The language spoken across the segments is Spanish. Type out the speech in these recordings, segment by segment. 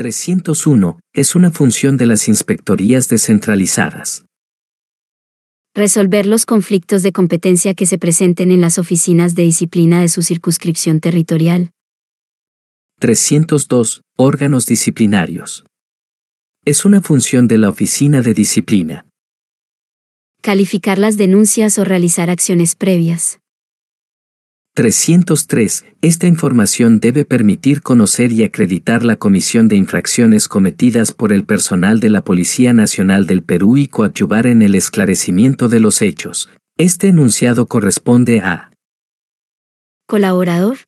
301. Es una función de las inspectorías descentralizadas. Resolver los conflictos de competencia que se presenten en las oficinas de disciplina de su circunscripción territorial. 302. Órganos disciplinarios. Es una función de la oficina de disciplina. Calificar las denuncias o realizar acciones previas. 303. Esta información debe permitir conocer y acreditar la comisión de infracciones cometidas por el personal de la Policía Nacional del Perú y coadyuvar en el esclarecimiento de los hechos. Este enunciado corresponde a Colaborador.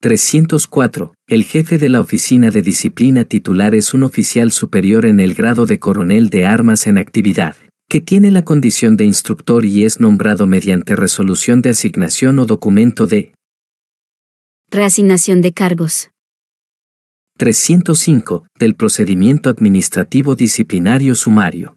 304. El jefe de la Oficina de Disciplina titular es un oficial superior en el grado de coronel de armas en actividad que tiene la condición de instructor y es nombrado mediante resolución de asignación o documento de Reasignación de cargos. 305 del procedimiento administrativo disciplinario sumario.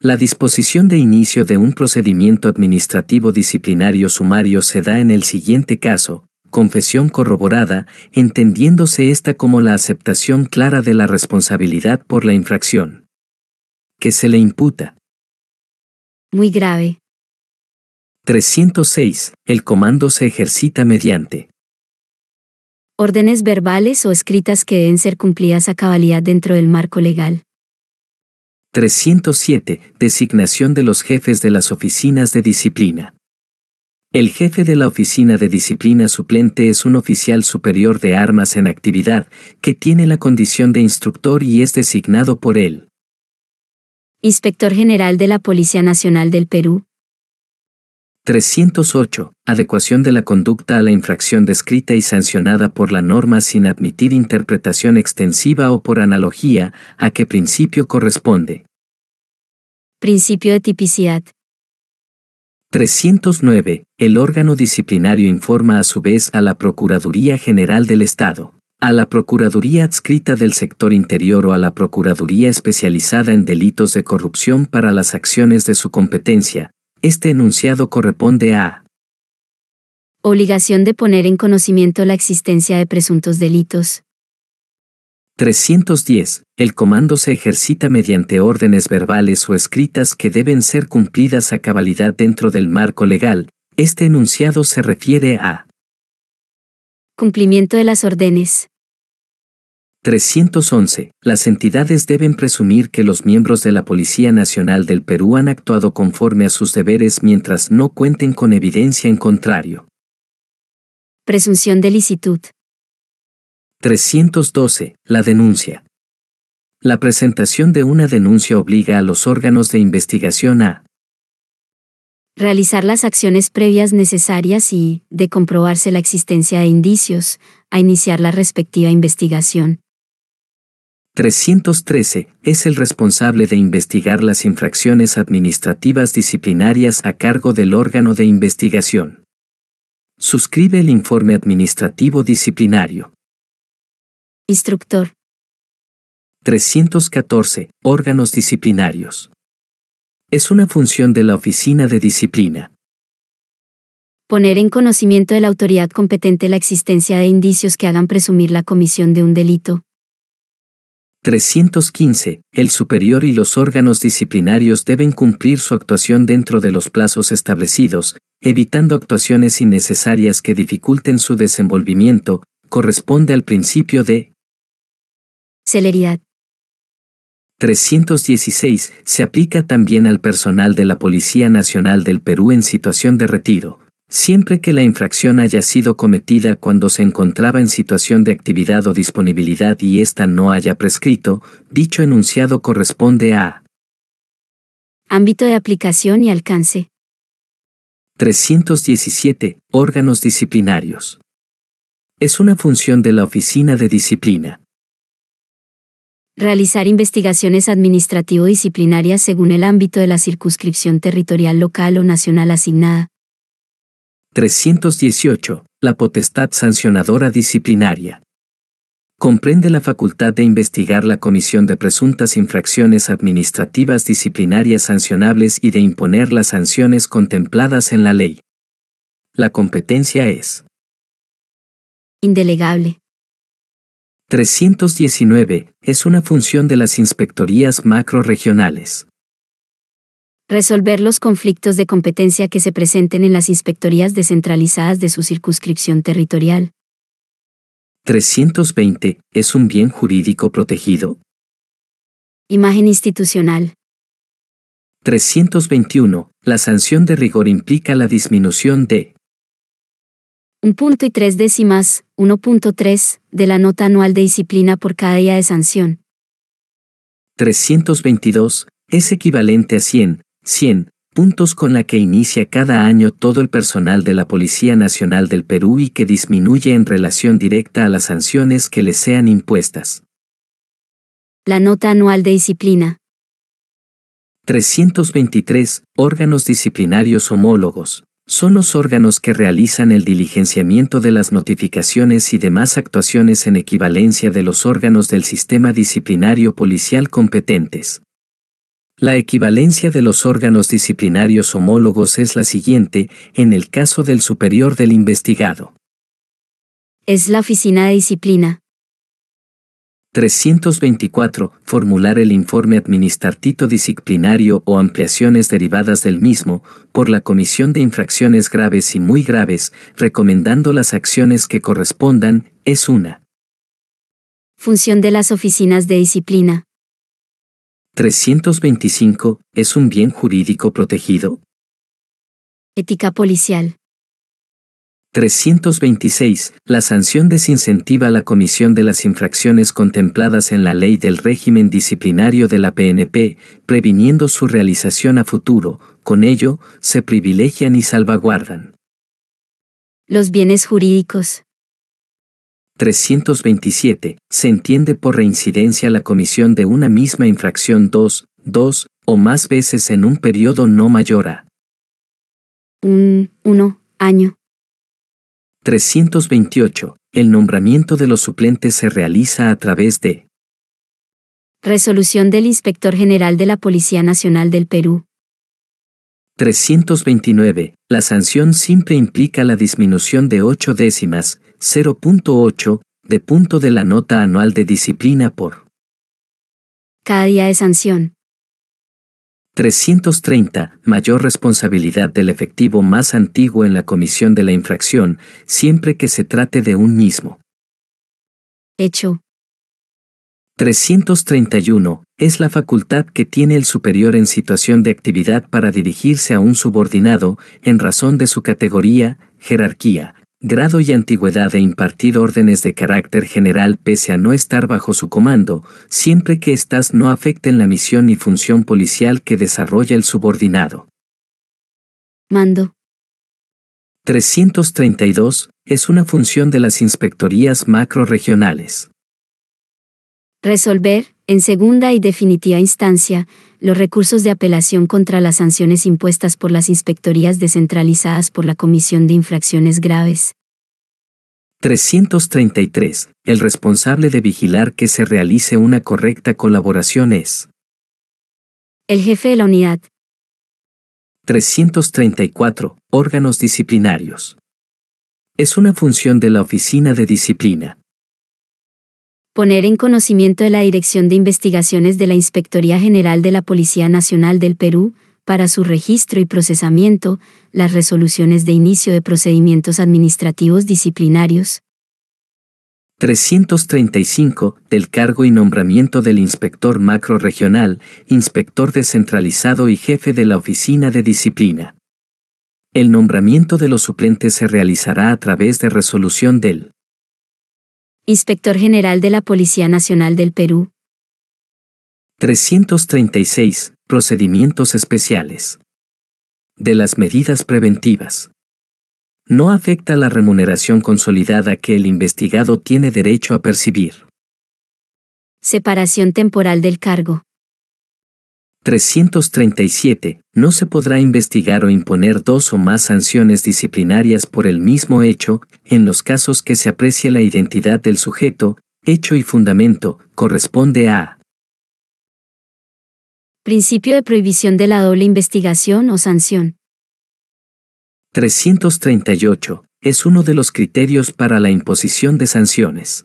La disposición de inicio de un procedimiento administrativo disciplinario sumario se da en el siguiente caso, confesión corroborada, entendiéndose esta como la aceptación clara de la responsabilidad por la infracción que se le imputa. Muy grave. 306. El comando se ejercita mediante órdenes verbales o escritas que deben ser cumplidas a cabalidad dentro del marco legal. 307. Designación de los jefes de las oficinas de disciplina. El jefe de la oficina de disciplina suplente es un oficial superior de armas en actividad, que tiene la condición de instructor y es designado por él. Inspector General de la Policía Nacional del Perú. 308. Adecuación de la conducta a la infracción descrita y sancionada por la norma sin admitir interpretación extensiva o por analogía, a qué principio corresponde. Principio de tipicidad. 309. El órgano disciplinario informa a su vez a la Procuraduría General del Estado a la Procuraduría adscrita del sector interior o a la Procuraduría especializada en delitos de corrupción para las acciones de su competencia, este enunciado corresponde a Obligación de poner en conocimiento la existencia de presuntos delitos. 310. El comando se ejercita mediante órdenes verbales o escritas que deben ser cumplidas a cabalidad dentro del marco legal. Este enunciado se refiere a Cumplimiento de las órdenes. 311. Las entidades deben presumir que los miembros de la Policía Nacional del Perú han actuado conforme a sus deberes mientras no cuenten con evidencia en contrario. Presunción de licitud. 312. La denuncia. La presentación de una denuncia obliga a los órganos de investigación a realizar las acciones previas necesarias y, de comprobarse la existencia de indicios, a iniciar la respectiva investigación. 313 es el responsable de investigar las infracciones administrativas disciplinarias a cargo del órgano de investigación. Suscribe el informe administrativo disciplinario. Instructor. 314. Órganos disciplinarios. Es una función de la Oficina de Disciplina. Poner en conocimiento de la autoridad competente la existencia de indicios que hagan presumir la comisión de un delito, 315. El superior y los órganos disciplinarios deben cumplir su actuación dentro de los plazos establecidos, evitando actuaciones innecesarias que dificulten su desenvolvimiento, corresponde al principio de celeridad. 316. Se aplica también al personal de la Policía Nacional del Perú en situación de retiro, siempre que la infracción haya sido cometida cuando se encontraba en situación de actividad o disponibilidad y ésta no haya prescrito, dicho enunciado corresponde a Ámbito de aplicación y alcance. 317. Órganos disciplinarios. Es una función de la Oficina de Disciplina. Realizar investigaciones administrativo-disciplinarias según el ámbito de la circunscripción territorial local o nacional asignada 318. La potestad sancionadora disciplinaria. Comprende la facultad de investigar la comisión de presuntas infracciones administrativas disciplinarias sancionables y de imponer las sanciones contempladas en la ley. La competencia es indelegable. 319. Es una función de las inspectorías macroregionales. Resolver los conflictos de competencia que se presenten en las inspectorías descentralizadas de su circunscripción territorial. 320. ¿Es un bien jurídico protegido? Imagen institucional. 321. La sanción de rigor implica la disminución de un punto y tres décimas, 1.3, de la nota anual de disciplina por cada día de sanción. 322. Es equivalente a 100, 100 puntos con la que inicia cada año todo el personal de la Policía Nacional del Perú y que disminuye en relación directa a las sanciones que le sean impuestas. La nota anual de disciplina. 323. Órganos disciplinarios homólogos son los órganos que realizan el diligenciamiento de las notificaciones y demás actuaciones en equivalencia de los órganos del sistema disciplinario policial competentes. La equivalencia de los órganos disciplinarios homólogos es la siguiente, en el caso del superior del investigado. Es la oficina de disciplina. 324. Formular el informe administrativo disciplinario o ampliaciones derivadas del mismo, por la Comisión de Infracciones Graves y Muy Graves, recomendando las acciones que correspondan, es una. Función de las oficinas de disciplina. 325. ¿Es un bien jurídico protegido? Ética policial. 326. La sanción desincentiva la comisión de las infracciones contempladas en la ley del régimen disciplinario de la PNP, previniendo su realización a futuro, con ello, se privilegian y salvaguardan. Los bienes jurídicos. 327. Se entiende por reincidencia la comisión de una misma infracción dos, dos o más veces en un periodo no mayor a un, uno, año. 328. El nombramiento de los suplentes se realiza a través de Resolución del Inspector General de la Policía Nacional del Perú. 329. La sanción simple implica la disminución de 8 décimas, 0.8, de punto de la nota anual de disciplina por cada día de sanción. 330. Mayor responsabilidad del efectivo más antiguo en la comisión de la infracción, siempre que se trate de un mismo. Hecho. 331. Es la facultad que tiene el superior en situación de actividad para dirigirse a un subordinado, en razón de su categoría, jerarquía, grado y antigüedad e impartir órdenes de carácter general pese a no estar bajo su comando, siempre que éstas no afecten la misión y función policial que desarrolla el subordinado. Mando. 332. Es una función de las inspectorías macroregionales. Resolver, en segunda y definitiva instancia, los recursos de apelación contra las sanciones impuestas por las inspectorías descentralizadas por la Comisión de Infracciones Graves. 333. El responsable de vigilar que se realice una correcta colaboración es el jefe de la unidad. 334. Órganos disciplinarios. Es una función de la Oficina de Disciplina poner en conocimiento de la Dirección de Investigaciones de la Inspectoría General de la Policía Nacional del Perú, para su registro y procesamiento, las resoluciones de inicio de procedimientos administrativos disciplinarios. 335. Del cargo y nombramiento del inspector macroregional, inspector descentralizado y jefe de la Oficina de Disciplina. El nombramiento de los suplentes se realizará a través de resolución del Inspector General de la Policía Nacional del Perú. 336. Procedimientos especiales. De las medidas preventivas. No afecta la remuneración consolidada que el investigado tiene derecho a percibir. Separación temporal del cargo. 337. No se podrá investigar o imponer dos o más sanciones disciplinarias por el mismo hecho, en los casos que se aprecie la identidad del sujeto, hecho y fundamento, corresponde a Principio de prohibición de la doble investigación o sanción. 338. Es uno de los criterios para la imposición de sanciones.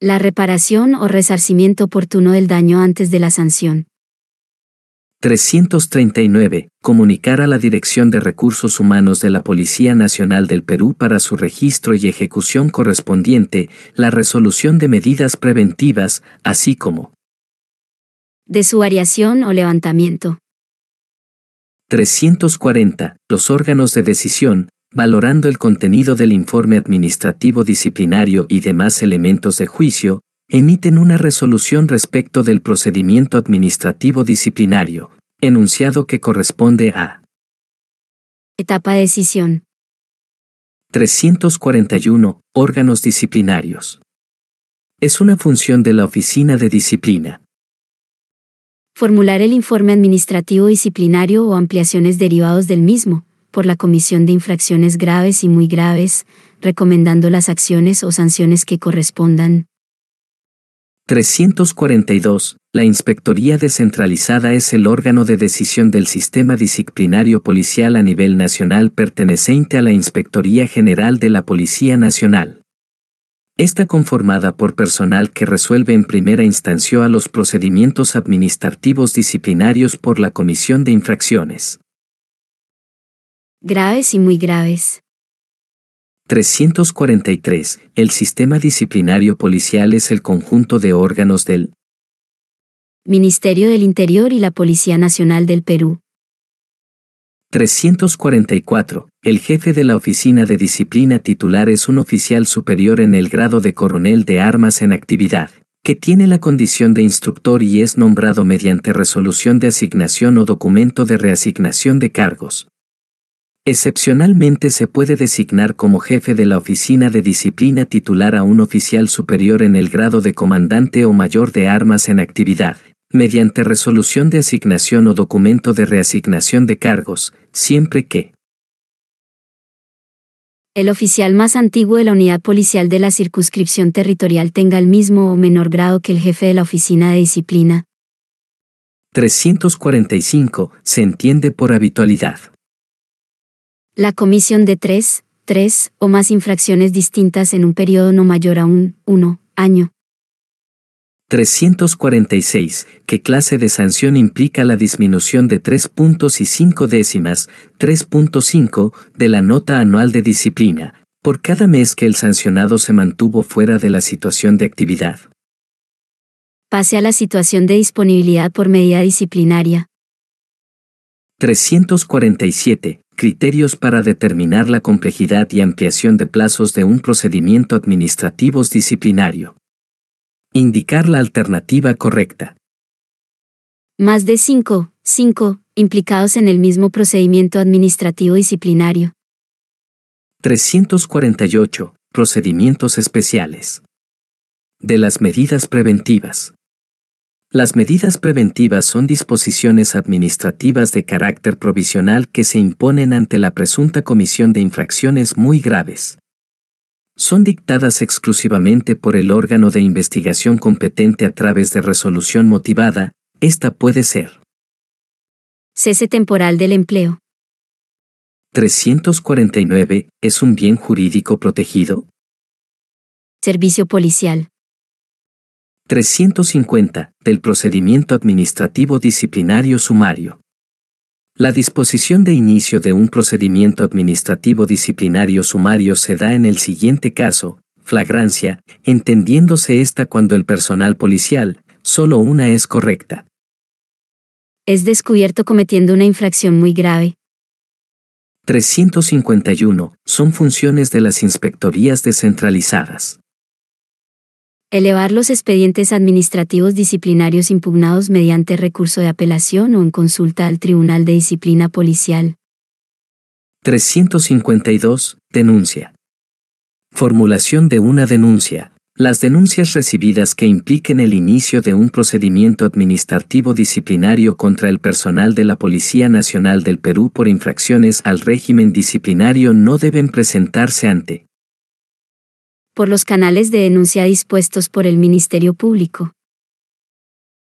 La reparación o resarcimiento oportuno del daño antes de la sanción. 339. Comunicar a la Dirección de Recursos Humanos de la Policía Nacional del Perú para su registro y ejecución correspondiente la resolución de medidas preventivas, así como de su variación o levantamiento. 340. Los órganos de decisión, valorando el contenido del informe administrativo disciplinario y demás elementos de juicio, emiten una resolución respecto del procedimiento administrativo disciplinario, enunciado que corresponde a etapa de decisión. 341. Órganos disciplinarios. Es una función de la Oficina de Disciplina. Formular el informe administrativo disciplinario o ampliaciones derivados del mismo, por la comisión de infracciones graves y muy graves, recomendando las acciones o sanciones que correspondan. 342. La Inspectoría Descentralizada es el órgano de decisión del sistema disciplinario policial a nivel nacional perteneciente a la Inspectoría General de la Policía Nacional. Está conformada por personal que resuelve en primera instancia los procedimientos administrativos disciplinarios por la Comisión de Infracciones. Graves y muy graves. 343. El sistema disciplinario policial es el conjunto de órganos del Ministerio del Interior y la Policía Nacional del Perú. 344. El jefe de la Oficina de Disciplina titular es un oficial superior en el grado de coronel de armas en actividad, que tiene la condición de instructor y es nombrado mediante resolución de asignación o documento de reasignación de cargos, Excepcionalmente se puede designar como jefe de la oficina de disciplina titular a un oficial superior en el grado de comandante o mayor de armas en actividad, mediante resolución de asignación o documento de reasignación de cargos, siempre que el oficial más antiguo de la unidad policial de la circunscripción territorial tenga el mismo o menor grado que el jefe de la oficina de disciplina. 345. Se entiende por habitualidad la comisión de tres, tres o más infracciones distintas en un periodo no mayor a un 1 año. 346. ¿Qué clase de sanción implica la disminución de 3 puntos y 5 décimas, 3.5, de la nota anual de disciplina, por cada mes que el sancionado se mantuvo fuera de la situación de actividad? Pase a la situación de disponibilidad por medida disciplinaria. 347 criterios para determinar la complejidad y ampliación de plazos de un procedimiento administrativo disciplinario. Indicar la alternativa correcta. Más de 5, 5, implicados en el mismo procedimiento administrativo disciplinario. 348. Procedimientos especiales. De las medidas preventivas. Las medidas preventivas son disposiciones administrativas de carácter provisional que se imponen ante la presunta comisión de infracciones muy graves. Son dictadas exclusivamente por el órgano de investigación competente a través de resolución motivada, esta puede ser. Cese temporal del empleo. 349. ¿Es un bien jurídico protegido? Servicio policial. 350 del procedimiento administrativo disciplinario sumario. La disposición de inicio de un procedimiento administrativo disciplinario sumario se da en el siguiente caso, flagrancia, entendiéndose esta cuando el personal policial, solo una es correcta. Es descubierto cometiendo una infracción muy grave. 351. Son funciones de las inspectorías descentralizadas elevar los expedientes administrativos disciplinarios impugnados mediante recurso de apelación o en consulta al Tribunal de Disciplina Policial. 352. Denuncia. Formulación de una denuncia. Las denuncias recibidas que impliquen el inicio de un procedimiento administrativo disciplinario contra el personal de la Policía Nacional del Perú por infracciones al régimen disciplinario no deben presentarse ante por los canales de denuncia dispuestos por el Ministerio Público.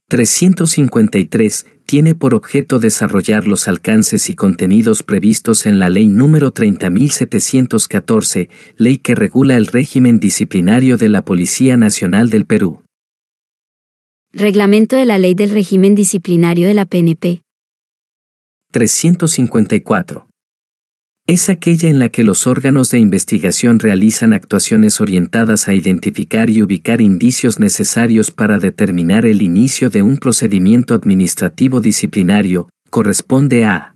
353. tiene por objeto desarrollar los alcances y contenidos previstos en la Ley número 30.714, ley que regula el régimen disciplinario de la Policía Nacional del Perú. Reglamento de la Ley del Régimen Disciplinario de la PNP. 354 es aquella en la que los órganos de investigación realizan actuaciones orientadas a identificar y ubicar indicios necesarios para determinar el inicio de un procedimiento administrativo disciplinario, corresponde a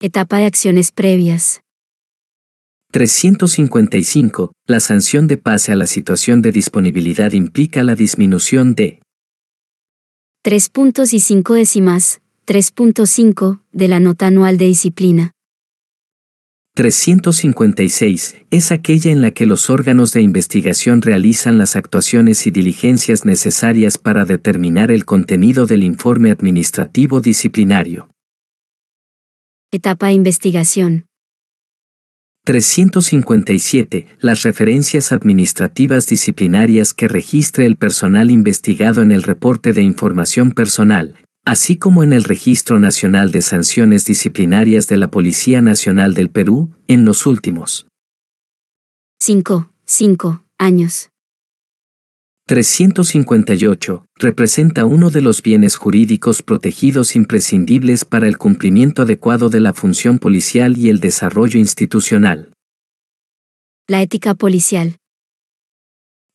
Etapa de acciones previas. 355. La sanción de pase a la situación de disponibilidad implica la disminución de 3 puntos y 5 décimas, 3.5, de la nota anual de disciplina. 356 es aquella en la que los órganos de investigación realizan las actuaciones y diligencias necesarias para determinar el contenido del informe administrativo disciplinario. Etapa investigación. 357. Las referencias administrativas disciplinarias que registre el personal investigado en el reporte de información personal, así como en el Registro Nacional de Sanciones Disciplinarias de la Policía Nacional del Perú, en los últimos 5, 5 años. 358. Representa uno de los bienes jurídicos protegidos imprescindibles para el cumplimiento adecuado de la función policial y el desarrollo institucional. La ética policial.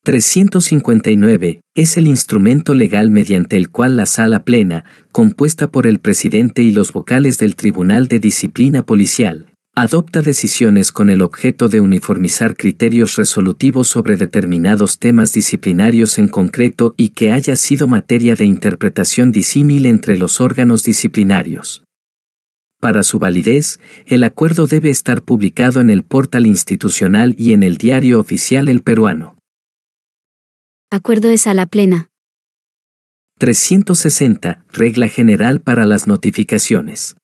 359. Es el instrumento legal mediante el cual la sala plena, compuesta por el presidente y los vocales del Tribunal de Disciplina Policial, adopta decisiones con el objeto de uniformizar criterios resolutivos sobre determinados temas disciplinarios en concreto y que haya sido materia de interpretación disímil entre los órganos disciplinarios. Para su validez, el acuerdo debe estar publicado en el portal institucional y en el diario oficial El Peruano. Acuerdo de sala plena. 360. Regla general para las notificaciones.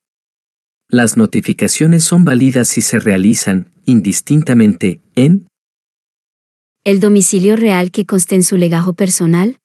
Las notificaciones son válidas si se realizan, indistintamente, en el domicilio real que conste en su legajo personal,